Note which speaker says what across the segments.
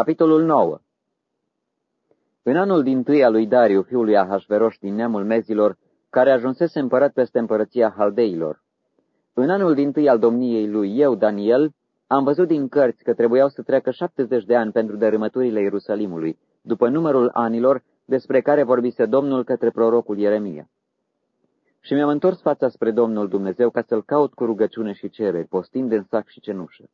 Speaker 1: Capitolul 9 În anul din tâi al lui Dariu, fiul lui Ahasveroș din neamul mezilor, care ajunsese împărat peste împărăția Haldeilor. În anul din tâi al domniei lui, eu, Daniel, am văzut din cărți că trebuiau să treacă 70 de ani pentru dărâmăturile Ierusalimului, după numărul anilor despre care vorbise Domnul către prorocul Ieremia. Și mi-am întors fața spre Domnul Dumnezeu ca să-L caut cu rugăciune și cereri, postind în sac și cenușă.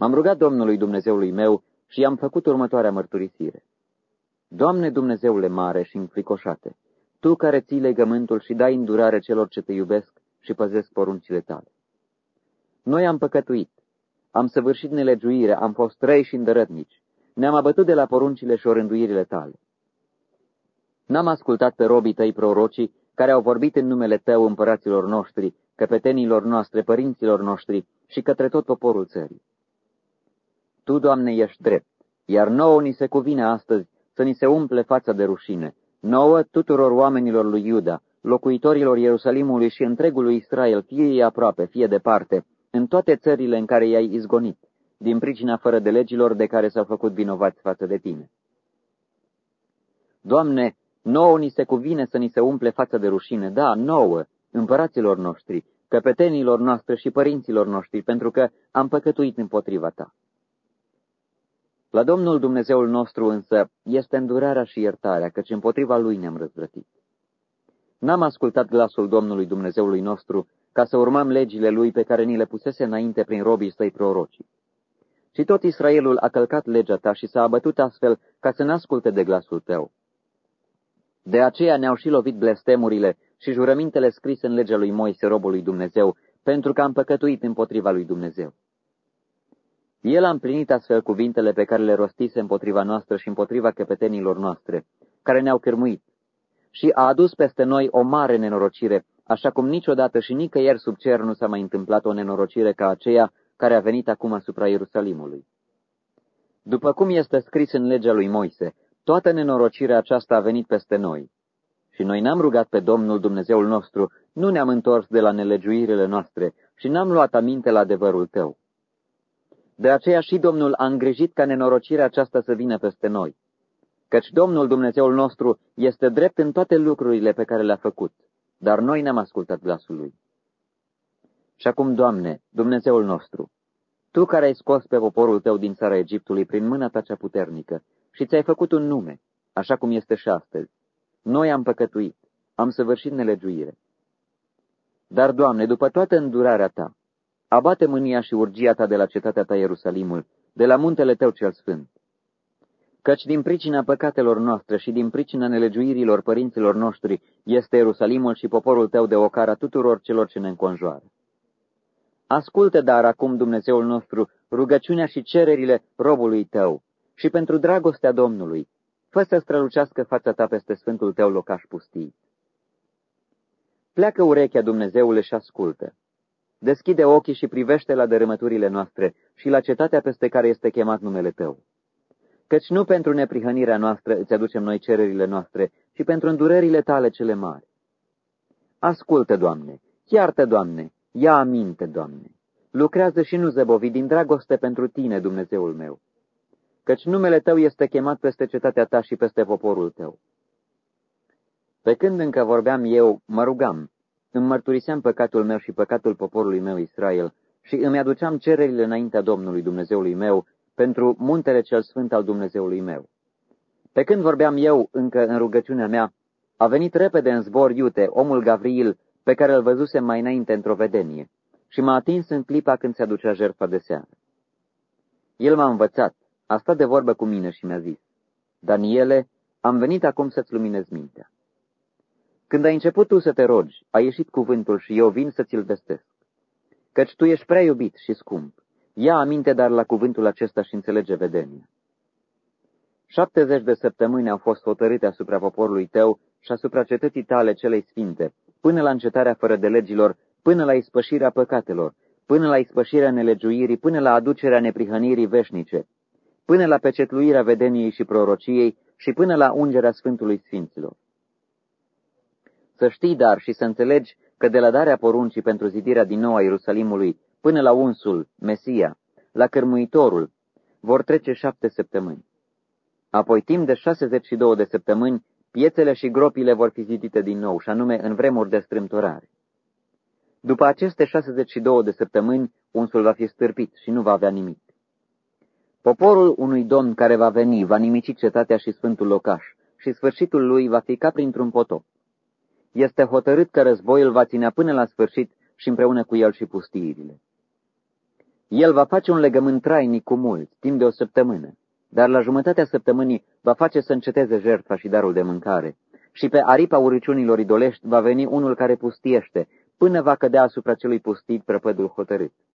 Speaker 1: M-am rugat Domnului Dumnezeului meu și i-am făcut următoarea mărturisire. Doamne Dumnezeule mare și înfricoșate, Tu care ții legământul și dai îndurare celor ce te iubesc și păzesc poruncile tale. Noi am păcătuit, am săvârșit nelegiuire, am fost răi și îndărătnici, ne-am abătut de la poruncile și orânduirile tale. N-am ascultat pe robii tăi prorocii, care au vorbit în numele tău împăraților noștri, căpetenilor noastre, părinților noștri și către tot poporul țării. Tu, Doamne, ești drept, iar nouă ni se cuvine astăzi să ni se umple fața de rușine, nouă tuturor oamenilor lui Iuda, locuitorilor Ierusalimului și întregului Israel, fie ei aproape, fie departe, în toate țările în care i-ai izgonit, din pricina fără de legilor de care s-au făcut vinovați față de tine. Doamne, nouă ni se cuvine să ni se umple fața de rușine, da, nouă, împăraților noștri, căpetenilor noastre și părinților noștri, pentru că am păcătuit împotriva ta. La Domnul Dumnezeul nostru însă este îndurarea și iertarea, căci împotriva Lui ne-am răzvrătit. N-am ascultat glasul Domnului Dumnezeului nostru ca să urmăm legile Lui pe care ni le pusese înainte prin robii săi prorocii. Și tot Israelul a călcat legea ta și s-a abătut astfel ca să n-asculte de glasul tău. De aceea ne-au și lovit blestemurile și jurămintele scrise în legea lui Moise, robul lui Dumnezeu, pentru că am păcătuit împotriva lui Dumnezeu. El a împlinit astfel cuvintele pe care le rostise împotriva noastră și împotriva căpetenilor noastre, care ne-au cârmuit, și a adus peste noi o mare nenorocire, așa cum niciodată și nicăieri sub cer nu s-a mai întâmplat o nenorocire ca aceea care a venit acum asupra Ierusalimului. După cum este scris în legea lui Moise, toată nenorocirea aceasta a venit peste noi. Și noi n-am rugat pe Domnul Dumnezeul nostru, nu ne-am întors de la nelegiuirile noastre și n-am luat aminte la adevărul tău. De aceea și Domnul a îngrijit ca nenorocirea aceasta să vină peste noi. Căci Domnul Dumnezeul nostru este drept în toate lucrurile pe care le-a făcut, dar noi n-am ascultat glasul Lui. Și acum, Doamne, Dumnezeul nostru, Tu care ai scos pe poporul Tău din țara Egiptului prin mâna Ta cea puternică și ți-ai făcut un nume, așa cum este și astăzi, noi am păcătuit, am săvârșit nelegiuire. Dar, Doamne, după toată îndurarea Ta, abate mânia și urgia ta de la cetatea ta Ierusalimul, de la muntele tău cel sfânt. Căci din pricina păcatelor noastre și din pricina nelegiuirilor părinților noștri este Ierusalimul și poporul tău de ocara tuturor celor ce ne înconjoară. Ascultă dar acum, Dumnezeul nostru, rugăciunea și cererile robului tău și pentru dragostea Domnului, fă să strălucească fața ta peste sfântul tău locaș pustii. Pleacă urechea, Dumnezeule, și ascultă. Deschide ochii și privește la dărâmăturile noastre și la cetatea peste care este chemat numele Tău. Căci nu pentru neprihănirea noastră îți aducem noi cererile noastre, ci pentru îndurările Tale cele mari. Ascultă, Doamne, chiartă, Doamne, ia aminte, Doamne. Lucrează și nu zăbovi din dragoste pentru Tine, Dumnezeul meu. Căci numele Tău este chemat peste cetatea Ta și peste poporul Tău. Pe când încă vorbeam eu, mă rugam, îmi mărturiseam păcatul meu și păcatul poporului meu Israel și îmi aduceam cererile înaintea Domnului Dumnezeului meu pentru muntele cel sfânt al Dumnezeului meu. Pe când vorbeam eu încă în rugăciunea mea, a venit repede în zbor iute omul Gavriil, pe care îl văzusem mai înainte într-o vedenie, și m-a atins în clipa când se aducea jertfa de seară. El m-a învățat, a stat de vorbă cu mine și mi-a zis, Daniele, am venit acum să-ți luminez mintea. Când ai început tu să te rogi, a ieșit cuvântul și eu vin să ți-l vestesc. Căci tu ești prea iubit și scump. Ia aminte dar la cuvântul acesta și înțelege vedenia. Șaptezeci de săptămâni au fost hotărâte asupra poporului tău și asupra cetății tale celei sfinte, până la încetarea fără de legilor, până la ispășirea păcatelor, până la ispășirea nelegiuirii, până la aducerea neprihănirii veșnice, până la pecetluirea vedeniei și prorociei și până la ungerea Sfântului Sfinților. Să știi, dar, și să înțelegi că de la darea poruncii pentru zidirea din nou a Ierusalimului până la unsul, Mesia, la cărmuitorul, vor trece șapte săptămâni. Apoi, timp de 62 de săptămâni, piețele și gropile vor fi zidite din nou, și anume în vremuri de strâmtorare. După aceste 62 de săptămâni, unsul va fi stârpit și nu va avea nimic. Poporul unui domn care va veni va nimici cetatea și sfântul locaș, și sfârșitul lui va fi ca printr-un potop. Este hotărât că războiul va ținea până la sfârșit și împreună cu el și pustiirile. El va face un legământ trainic cu mulți, timp de o săptămână, dar la jumătatea săptămânii va face să înceteze jertfa și darul de mâncare. Și pe aripa uriciunilor idolești va veni unul care pustiește, până va cădea asupra celui pustit prăpădul hotărât.